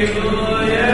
Binecuvântarea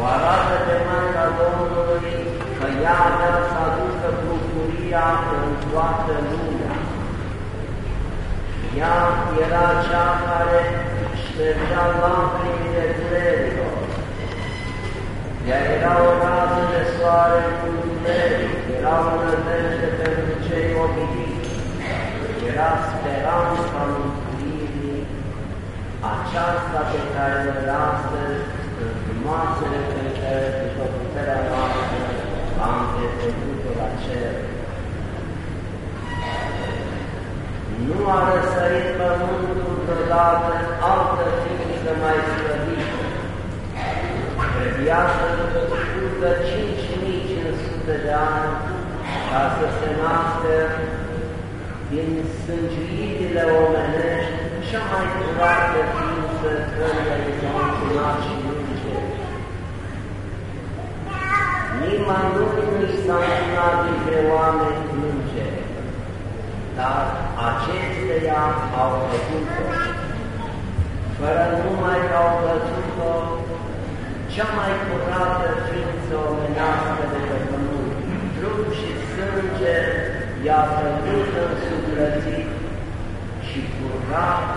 O arată pe Maica Domnului că ea avea să aducă bucuria în toată lumea. Ea era cea care ștergea lacrimile durerilor. Ea era o rază de soare cu întuneric, era o nădejde pentru cei obișnuiți, era speranța mântuirii, aceasta pe care noi astăzi, în frumoasele cântări, după puterea noastră, am petrecut-o la cer. Nu a răsărit pământul vreodată altă ființă mai slăvită. Trebuia să scurtă 5500 de ani ca să se nască din sângiuirile omenești cea mai curată ființă căruia i s-au încunat și îngeri. Nimănui nu i s-a încunat dintre oameni îngeri, dar acesteia au făcut-o. Fără numai că au făcut-o, cea mai curată ființă omenească de pe pământ, trup și sânge i-a făcut însuflățit și curat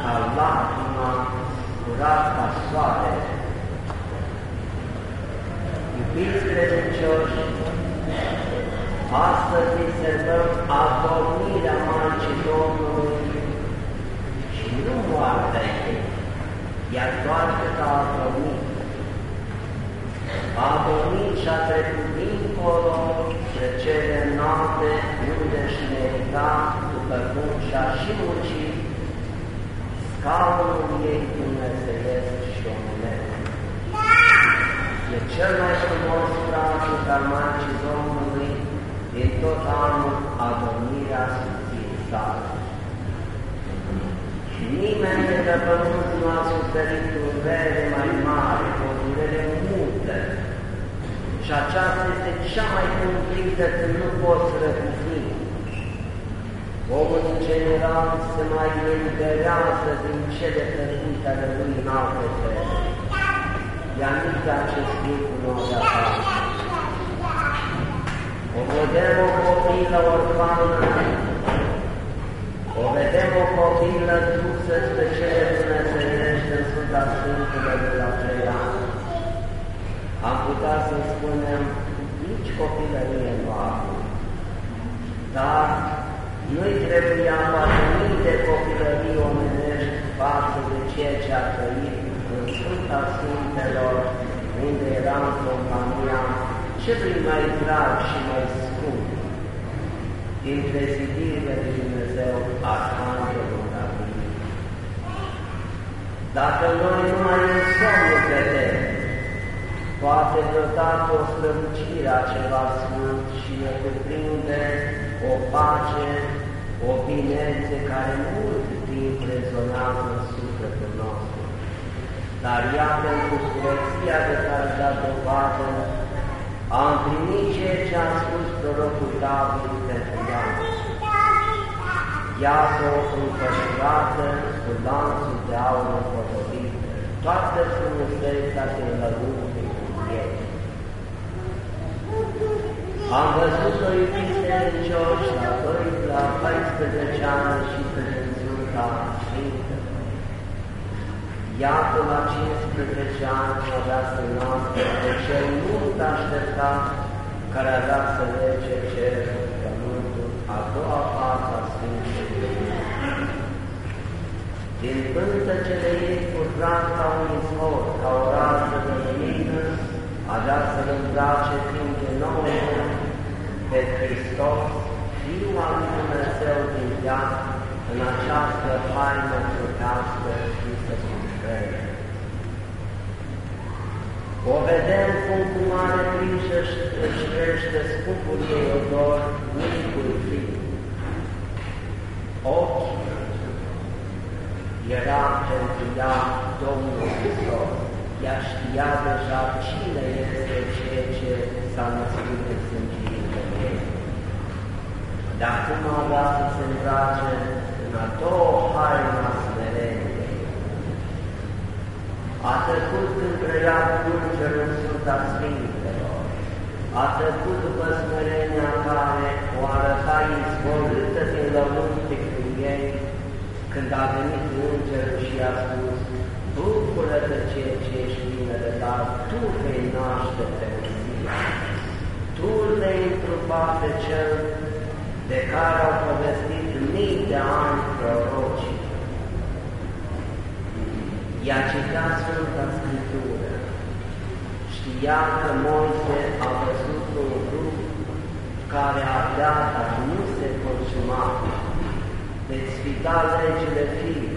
ca lacrima, curat ca soare. Iubiți credincioși, astăzi observăm adormirea Maicii Domnului și nu moartea ei, ea doar cât a adormit. A adormit și a trecut dincolo de cele noapte unde își merita, după cum și-a și muncit, scaunul ei dumnezeiesc și omulesc. E cel mai frumos frasul al Maicii Domnului din tot anul adormirea Sfinției sale. Nimeni de pe pământ nu a suferit durere mai mare, o durere multă, și aceasta este cea mai cumplită când nu poți răcufni. Omul în general se mai eliberează din cele tăcute ale lui în alte fele. Iar nici de acest lucru nu o O vedem o copilă orfană, o vedem o copilă dusă spre cele dumnezeiești în Sfânta Sfântului de la trei ani. Am putea să spunem nici copilărie nu dar nu-i trebuia poate mii de copilării omenești față de ceea ce a trăit în Sfânta Sfintelor, unde era în compania celui mai drag și mai scump dintre zidirile lui Dumnezeu, Arhanghelul David. Dacă noi nu mai în somnul vedem, poate vreodată o strălucire a ceva sfânt și ne cuprinde o pace, o binețe care mult timp rezonează în sufletul nostru. Dar ea, pentru curăția de care a dat dovadă, a împlinit ceea ce a spus prorocul David pentru ea. Iată-o înfășurată cu lanțul de aur împodobit, toată frumusețea se înlăunte cu ei. Am văzut-o iubiți credincioși la 2, la 14 ani și prezențiunea Sfântă. Iată la 15 ani avea să nască de cel mult așteptat care avea să lege cerul, pământul, a doua parte a Sfântului. Din pântecele ei curgat ca un izvor, ca o rază de lumină, avea să-L îmbrace timp de nouă pe Hristos, Fiul al lui Dumnezeu din viață, în această faină trupească și să sufere. O vedem cum cu mare grijă își crește scumpul ei odor, unicul fiu. Ochii era pentru ea Domnul Hristos. Ea știa deja cine este ceea ce s-a născut în sângirile ei. De acum avea să se îmbrace în a doua haina smereniei. A trecut când trăia Îngerul Sfânta Sfintelor, a trecut după smerenia care o arăta izvorâtă din lăuntricul ei, când a venit Îngerul și a spus, Bucură-te ceea ce ești bine, dar Tu vei naște pe Mesia. Tu vei întrupa pe Cel de care au povestit mii de ani prorocii. Ea citea Sfânta Scriptură, știa că Moise a văzut un grup care avea, dar nu se consuma, veți fi dat legile fiii.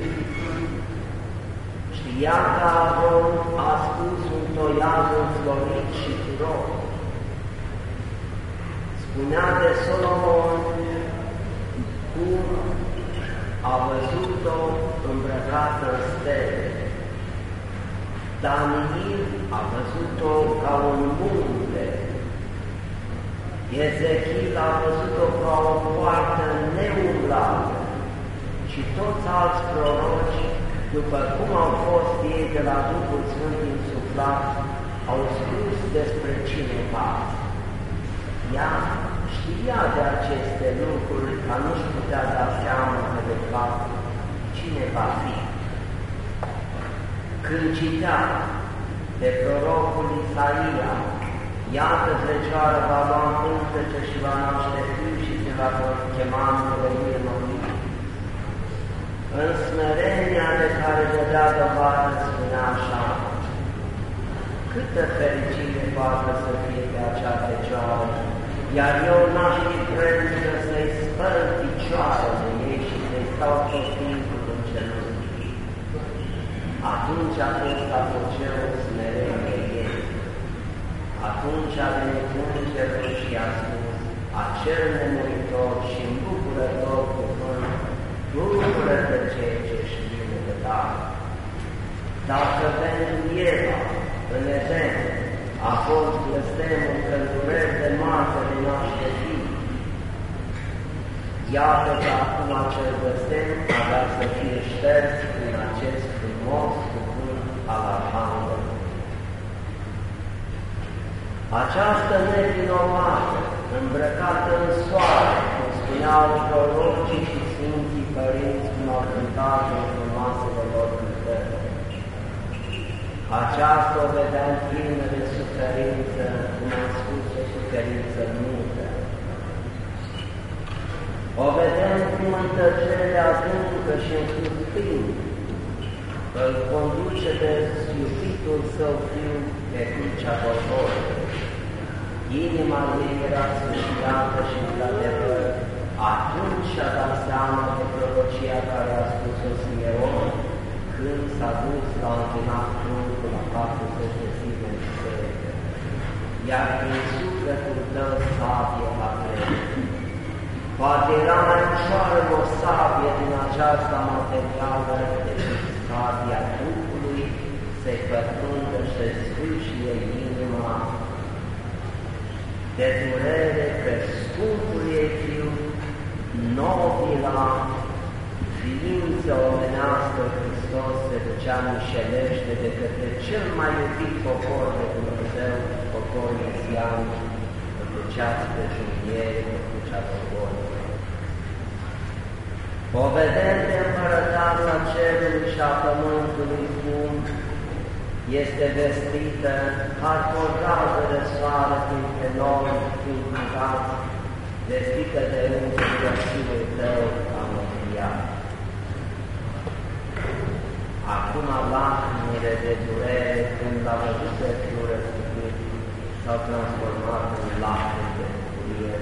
Știa că Aron a spus un toiaz înflorit și turos. Spunea de Solomon cum a văzut-o îmbrăcată în stele. Daniel a văzut-o ca un munte. Ezechiel a văzut-o ca o poartă neumblată și toți alți proroci, după cum au fost ei de la Duhul Sfânt insuflat, au spus despre cineva. Ea știa de aceste lucruri, ca nu-și putea da seama că de fapt cine va fi. Când citea de prorocul Isaia, iată Fecioară va lua în și va naște fiu și se va chema în mământ. În smerenia de care dădea dovadă spunea așa, câtă fericire poate să fie pe acea Fecioară, iar eu n-aș fi predică să-i spăl picioarele ei și să-i stau tot timpul în genunchi. Atunci a fost apogeul smereniei ei. Atunci a venit îngerul și a spus, acel nemuritor și îmbucurător cuvânt, bucură-te ceea ce știu de tare. Dacă pentru Eva, în Eden, a fost blestemul că dureri de moarte de naște fi. Iată că acum acel blestem avea să fie șters prin acest frumos cuvânt al Arhanghelului. Această nevinovată, îmbrăcată în soare, cum spuneau prorocii și Sfinții Părinți, cum au cântat în frumoasele lor cântări. Aceasta o vedea în plină de suferință, cum am spus, o suferință multă. O vedem cum în tăcere adâncă și în suspin, îl conduce de iubitul său fiu pe crucea Golgotei. Inima lui era sfârșiată și într-adevăr, atunci și-a dat seama de prorocia care a spus-o Simeon, când s-a dus la închinat trupul la 40 de zile în biserică, iar prin sufletul tău sabie va trece. Poate era mai ușoară o sabie din aceasta materială decât sabia Duhului se pătrundă și se sfârșie inima de durere pe scumpul ei fiu, nobila ființă omenească Hristos se ducea mișelește de către cel mai iubit popor de Dumnezeu, popor mesian, îl ducea spre jubiere, îl ducea poporul. O vedem de împărăteasa cerului și a pământului cum este vestită, parcă o rază de soare printre noi, prin cuvânt, vestită de îngerul Fiul Tău, am înviat. Acum lacrimile de durere, când a văzut pe Fiul răstignit, s-au transformat în lacrimi de bucurie,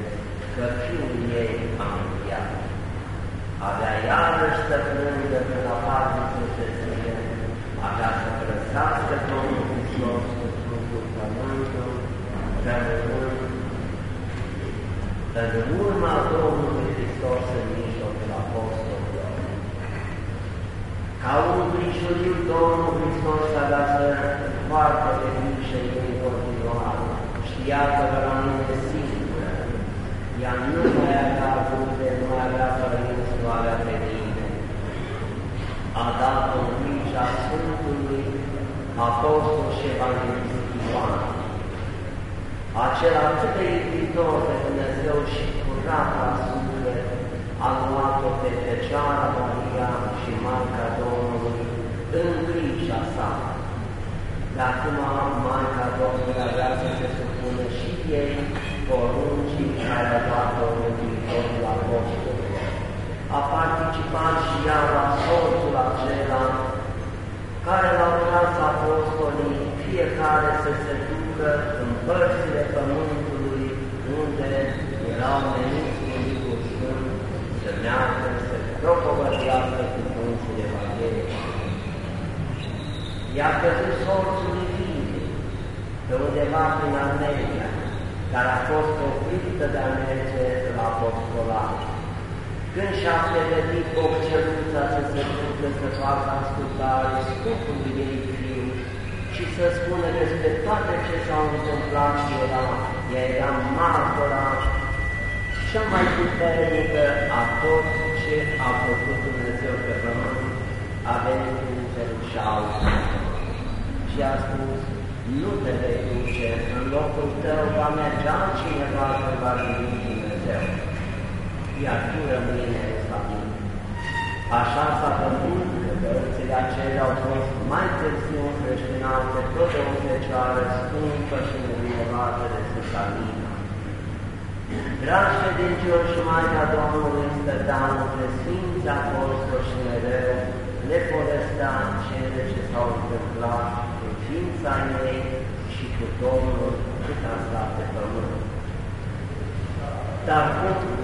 că Fiul ei a înviat. Avea iarăși să plângă că la patruzeci de zile, avea să părăsească Domnul Hristos cu trupul pământul, rămânând în urma Domnului Hristos în mijlocul apostolilor. Ca un prișuriu Domnul Hristos avea să poartă de grijă ei în continuare. Știa că va rămâne singură. Ea nu mai avea rude, nu mai avea părinți, nu avea pe nimeni. A dat o grija Sfântului Apostol și Evanghelist Ioan. Acela atât de iubitor de Dumnezeu și curat la suflet, a luat-o pe Fecioara Maria și Maica Domnului în grija sa. De acum Maica Domnului avea să se supună și ei poruncii care a dat-o în viitorul apostolului. A participat și ea la sorțul acela care l-au tras apostolii, fiecare să se ducă în părțile pământului unde erau meniți cu Duhul Sfânt să meargă, să propovădească cuvântul Evangheliei. I-a căzut sorțul Filipe, pe undeva prin Armenia, care a fost oprită de a merge la apostolat. Când și-a pregătit obceluța să se ducă să facă ascultare scumpului ei fiu și să spună despre toate ce s-au întâmplat și era, ea era martora cea mai puternică a tot ce a făcut Dumnezeu pe pământ, a venit Îngerul și altul. Și a spus, nu te vei duce, în locul tău va mergea cineva să va veni Dumnezeu iar tu rămâi în Ierusalim. Așa s-a făcut că cărțile acelea au fost mai târziu încreștinate tot de o fecioară scumpă și nevinovată de Sfântalina. Dragi credincioși și Maica Domnului stătea între Sfinți Apostoli și mereu le povestea cele ce s-au întâmplat cu ființa ei și cu Domnul cât a stat pe pământ. Dar cum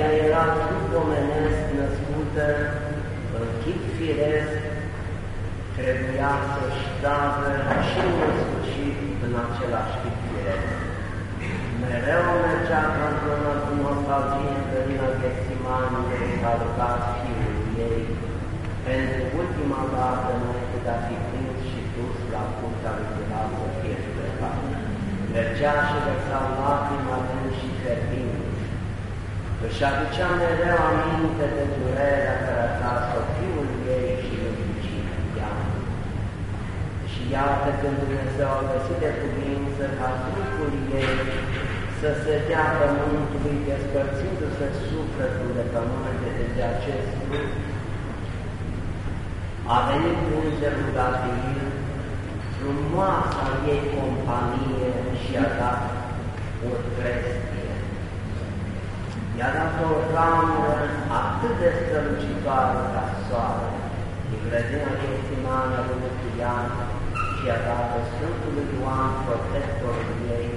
ea era trup omenesc născută în chip firesc, trebuia să-și dată și în sfârșit în același chip firesc. Mereu mergea într-o cu nostalgie în cărina Ghesimani de s-a rugat fiul ei pentru ultima dată înainte de a fi prins și dus la curtea lui Pilat să fie judecat. Vergeașele sau lacrimi adânci și fierbinți. Își aducea mereu aminte de durerea care a tras-o fiul ei și iubicii ea. Și iată când Dumnezeu a găsit de cuvință ca trupul ei să se dea pământului, despărțindu-se sufletul de pământ de, de acest trup, a venit Îngerul Gabriel, frumoasa ei companie și a dat o trestie. I-a dat o ramură atât de strălucitoare ca soare, din grădina Ghețimană lui Mântuian și a dat-o Sfântului Ioan, protectorul ei,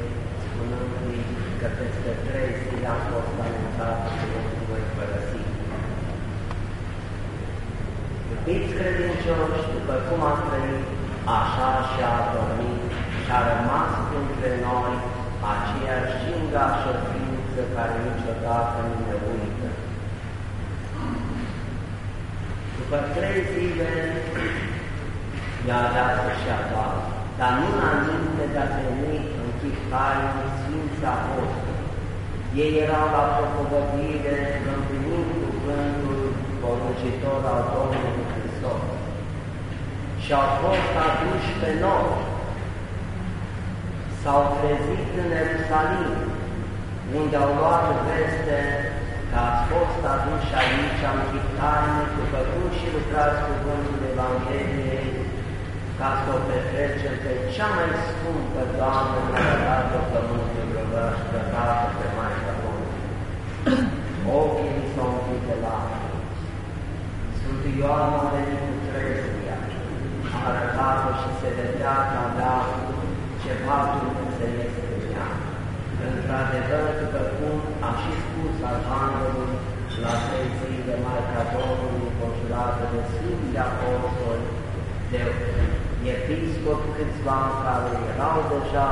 spunându-i că peste trei zile a fost anunțată că nu voi părăsi. Iubiți credincioși, după cum a trăit, așa și-a dormit și a rămas între noi aceeași cingașă ființă care niciodată nu ne uită. După trei zile i-a dat și a doua, dar nu înainte de a veni în chip tainic Sfinții Apostoli. Ei erau la propovădire împlinind cuvântul poruncitor al Domnului Hristos și au fost aduși pe noi. S-au trezit în Ierusalim, unde au luat veste că ați fost aduși aici în taine, după cum și lucrați cuvântul Evangheliei, ca să o petrecem pe cea mai scumpă Doamnă care a dat-o pământul răbăș, drăgată pe Maica Domnului. Ochii s-au umplut de lacrimi. Sfântul Ioan a venit cu trezvia, a arătat-o și se vedea că avea ceva dumnezeiesc în ea. Într-adevăr, după cum a și spus Arhanghelul la trei zile Maica Domnului, înconjurată de Sfântii Apostoli, de episcop câțiva care erau deja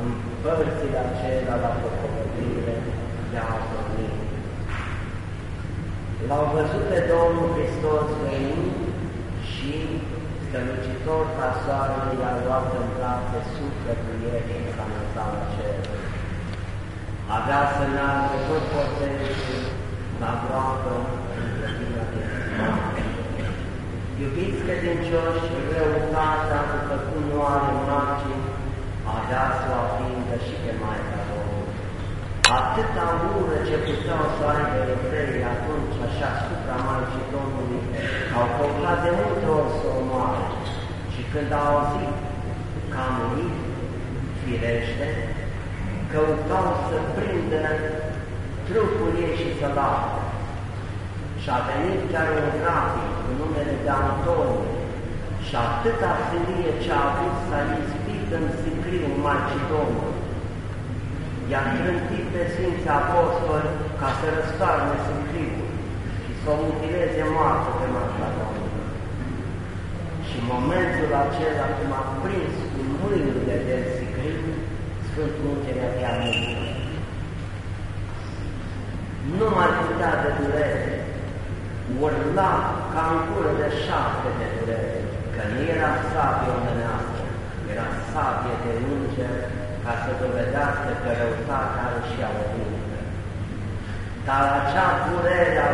în părțile acelea la propovădire, i-au dormit. L-au văzut pe Domnul Hristos venind și strălucitor ca soarele i-a luat în brațe sufletul ei și s-a înălțat la cer. Avea să meargă tot porterii la groapă în grădina de Iubiți credincioși, răutatea, după cum nu are margini, avea să o atingă și pe Maica Domnului. Atâta ură ce puteau să aibă evreii atunci, așa, supra Maicii Domnului, au căutat de multe ori să o moare. Și când au auzit că a murit, firește, căutau să prindă trupul ei și să lată. Și a venit chiar un grafic cu numele de Antonie și atâta filie ce a avut s-a izbit în sicriu Maicii Domnului. I-a trântit pe Sfinții Apostoli ca să răstoarne sicriul și să o mutileze moartă pe Maica Domnului. Și în momentul acela, cum a prins cu mâinile de sicriu, Sfântul Ungerea de Nu mai putea de durere, urla ca în gură de șapte de durere, că nu era sabie omenească, era sabie de înger ca să dovedească că răutatea are și a lămută. Dar acea durere a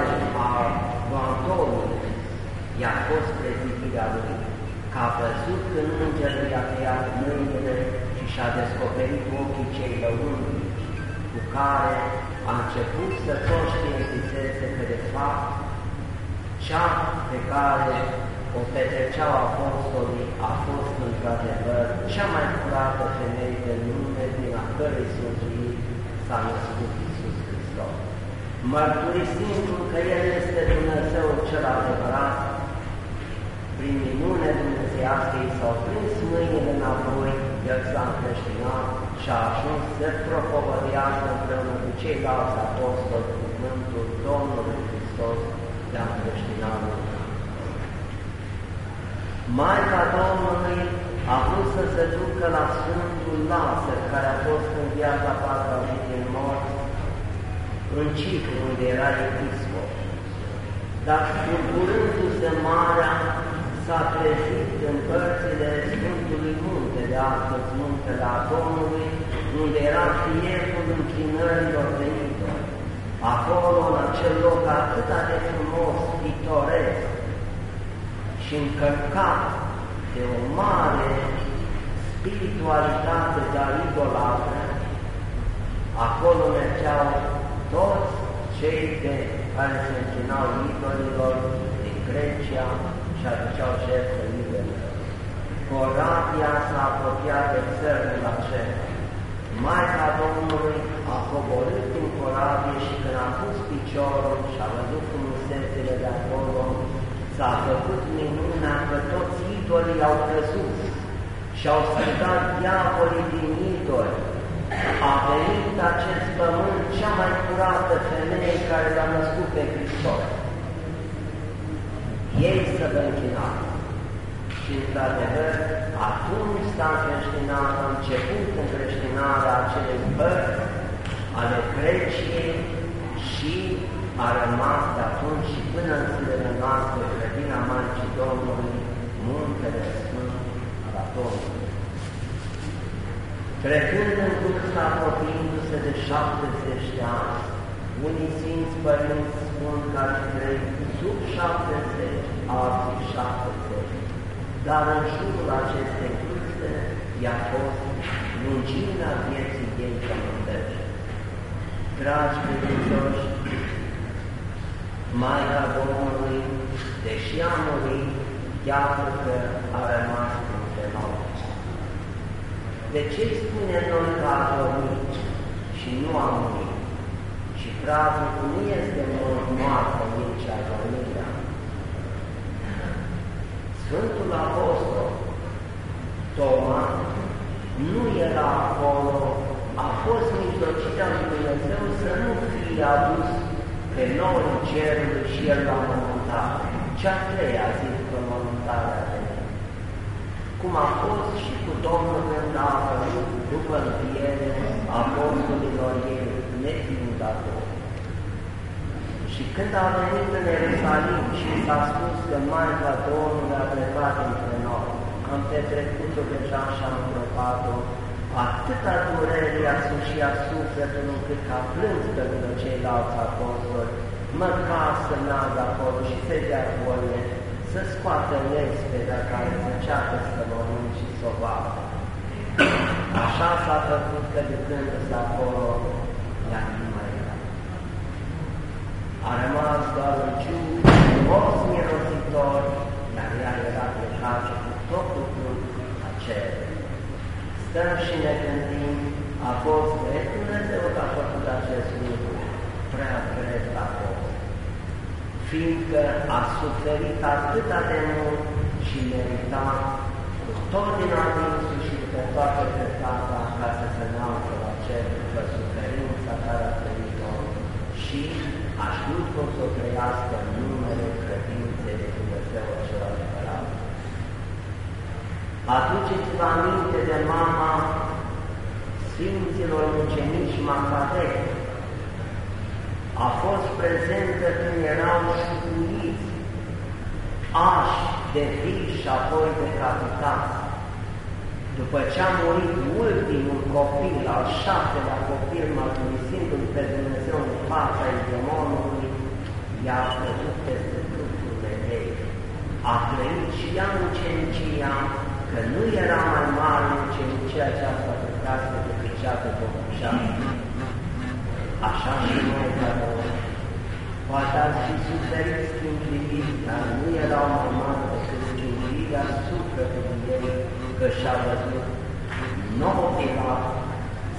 Antonului i-a fost prezidirea lui, că a văzut când îngerul i-a tăiat mâinile și și-a descoperit ochii cei lăuntrici, cu care a început să conștientizeze că de fapt cea pe care o petreceau apostolii a fost într-adevăr cea mai curată femeie de lume din a cărei sfântului s-a născut Iisus Hristos. Mărturisim că El este Dumnezeu cel adevărat, prin minune dumnezeiască i s-au prins mâinile înapoi, El s-a încreștinat și a ajuns să propovădească împreună cu ceilalți apostoli cuvântul Domnului Hristos de-a creștinanului. Maica Domnului a vrut să se ducă la Sfântul Lazar, care a fost în viața patra zi din morți, în Cipru, unde era episcop. Dar curgurându-se marea, s-a trezit în părțile Sfântului Munte, de astăzi Muntele a Domnului, unde era fieful închinărilor venite, acolo, în acel loc atât de frumos, pitoresc și încărcat de o mare spiritualitate de a idolată, acolo mergeau toți cei de care se închinau idolilor din Grecia și aduceau jertfă idolilor. Corabia s-a apropiat de țărul acela. Maica Domnului a coborât din corabie și când a pus piciorul și a văzut frumusețele de acolo, s-a făcut minunea că toți idolii au căzut și au strigat diavolii din idoli. A venit acest pământ cea mai curată femeie care l-a născut pe Hristos. Ei să vă închinați. Și, într-adevăr, atunci s-a încreștinat, a început încreștinarea acelei părți ale Greciei și a rămas de atunci și până în zilele noastre grădina Maicii Domnului, muntele Sfânt al Atomului. Trecând în vârstă, apropiindu-se de 70 de ani, unii Sfinți Părinți spun că ar trăit sub 70, alții 70, dar în jurul acestei vârste i-a fost lungimea vieții ei pământești. Dragi credincioși, Maica Domnului, deși a murit, iată că a rămas între noi. De ce spune noi că a dormit și nu a murit? Și praznicul nu este moarte nici a dormirea. Sfântul Apostol Toma nu era acolo, a fost mijlocirea lui Dumnezeu să nu fie adus pe norii cerului și el la mormântare. Cea treia zi după mormântarea de cum a fost și cu Domnul când a apărut după înviere apostolilor ei, nefiind acolo. Și când a venit în Ierusalim și s-a spus că Maica Domnului a plecat între noi, am petrecut-o deja și am îngropat-o, atâta durere i-a sușia sufletul încât a plâns pe lângă ceilalți apostoli, măcar să meargă acolo și să dea voie să scoată lespedea care încearcă să mănânci și să o vadă. Așa s-a făcut că de când se acolo, ea nu mai era. A rămas doar un ciu, frumos mirositor, dar ea era plecată cu totul acela. Stăm și ne gândim, a fost drept Dumnezeu că a făcut acest lucru, prea drept a fost, fiindcă a suferit atâta de mult și merita cu tot din adinsul și pe toată păcata ca să se înalță la cer după suferința care a trăit-o și a știut cum să o trăiască în numele credinței de Dumnezeu acela adevărat. Aduceți-vă aminte de mama Sfinților Mucenici Macabei. A fost prezentă când erau șucuiți, ași de vii și apoi decapitați. După ce a murit ultimul copil, al șaptelea copil, mărturisindu-l pe Dumnezeu în fața demonului, i-a căzut peste trupurile ei. A trăit și ea ucenicia, că nu era mai mare ucenicia aceasta pe casă decât cea pe păpușească. Așa și noi, dar poate ați fi suferit schimbirii, dar nu erau mai mari decât schimbirea sufletului ei, că și-a văzut nobila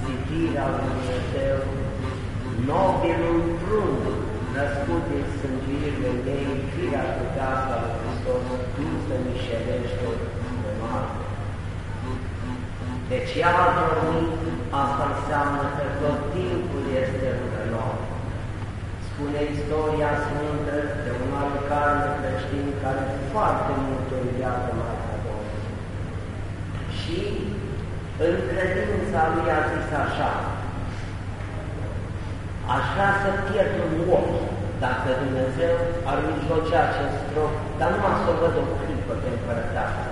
zidirea lui Dumnezeu, nobilul prunc, născut din sângirile ei, firea putească a lui Hristos, dusă mișelește de moarte. Deci ea a dormit, asta înseamnă că tot timpul este lângă noi. Spune istoria sfântă de un alt carne creștin care foarte mult o iubează Maica Domnului. Și în credința lui a zis așa, aș vrea să pierd un ochi dacă Dumnezeu ar mijlocea acest strop, dar nu să o văd o clipă pe împărăteasă.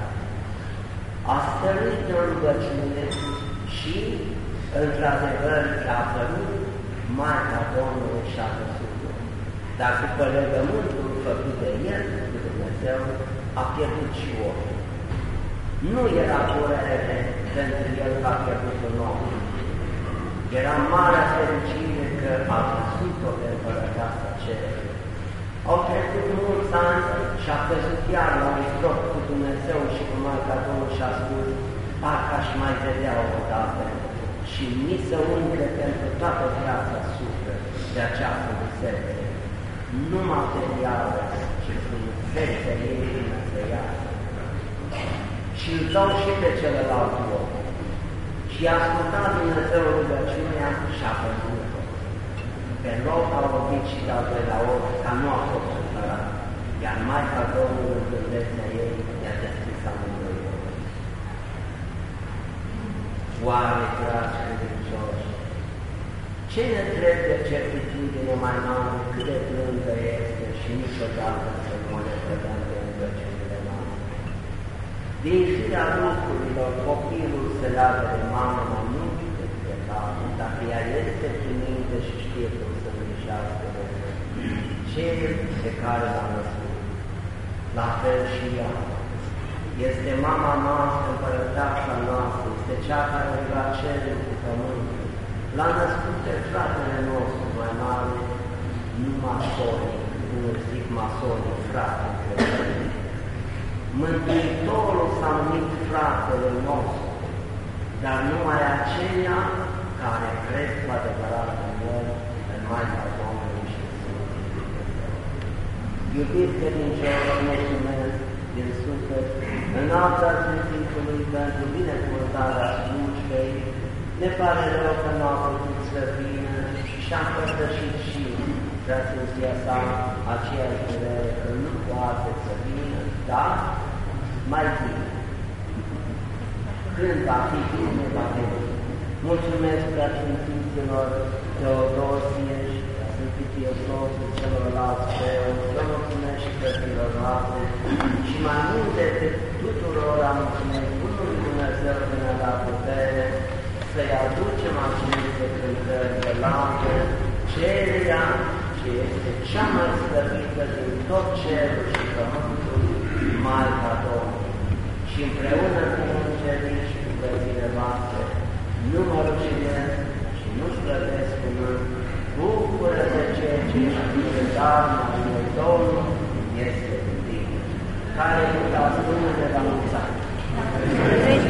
A stăruit de o rugăciune și într-adevăr, a apărut Maica Domnului și a văzut dar după legământul făcut de el cu Dumnezeu, a pierdut și ochii. Nu era durere pentru el că a pierdut un ochi. Era marea fericire că a văzut-o pe împărăteasa cerului. Au trecut mulți ani și a căzut iar la un cu Dumnezeu și cu Maica Domnului și a spus, parcă aș mai vedea o dată și nici să umple pentru toată viața suflet de această biserică. Nu materială, ci frumusețea ei dumnezeiască. Și îl dau și pe celălalt loc. Și a ascultat Dumnezeu rugăciunea și a văzut-o. Pe loc a lovit și de-al doilea ori, ca nu a fost supărat. Iar Maica Domnului în gândețea ei i-a deschis amândoi Oare, dragi credincioși, ce ne trebuie certitudine mai mare cât de blândă este și niciodată să nu le vedem de rugăciunile noastre? Din firea lucrurilor, copilul se leagă de mamă mai mult decât de tatăl, dacă ea este priminte și știe cum să îngrijească de cel pe care l-a născut. La fel și ea. Este mama noastră, împărăteasa noastră, este cea care va cerul cu pământul. L-a născut pe fratele nostru mai mare, nu masonic, nu zic masonic, frate, Mântuitorul s-a numit fratele nostru, dar numai aceia care cred cu adevărat în El, în Maica Domnului și Sfântul Iubiți credincioși, mulțumesc din suflet, în alta Sfântului pentru binecuvântarea slujbei, ne pare rău că nu a putut să vină și am părtășit și preasfinția sa aceeași durere că nu poate să vină, dar mai bine. Când va fi bine, va fi Mulțumesc preasfinților Teodosie și preasfințitii Eusosul celorlalți preoți, vă mulțumesc și preoților noastre și mai mult decât tuturor am mulțumesc Bunului Dumnezeu că ne-a dat putere să-i aducem aceste cântări de laudă cererea ce este cea mai slăvită din tot cerul și pământul, Maica Domnului. Și împreună Arma lui Domnul este din care nu dați Dumnezeu de la mulțumesc.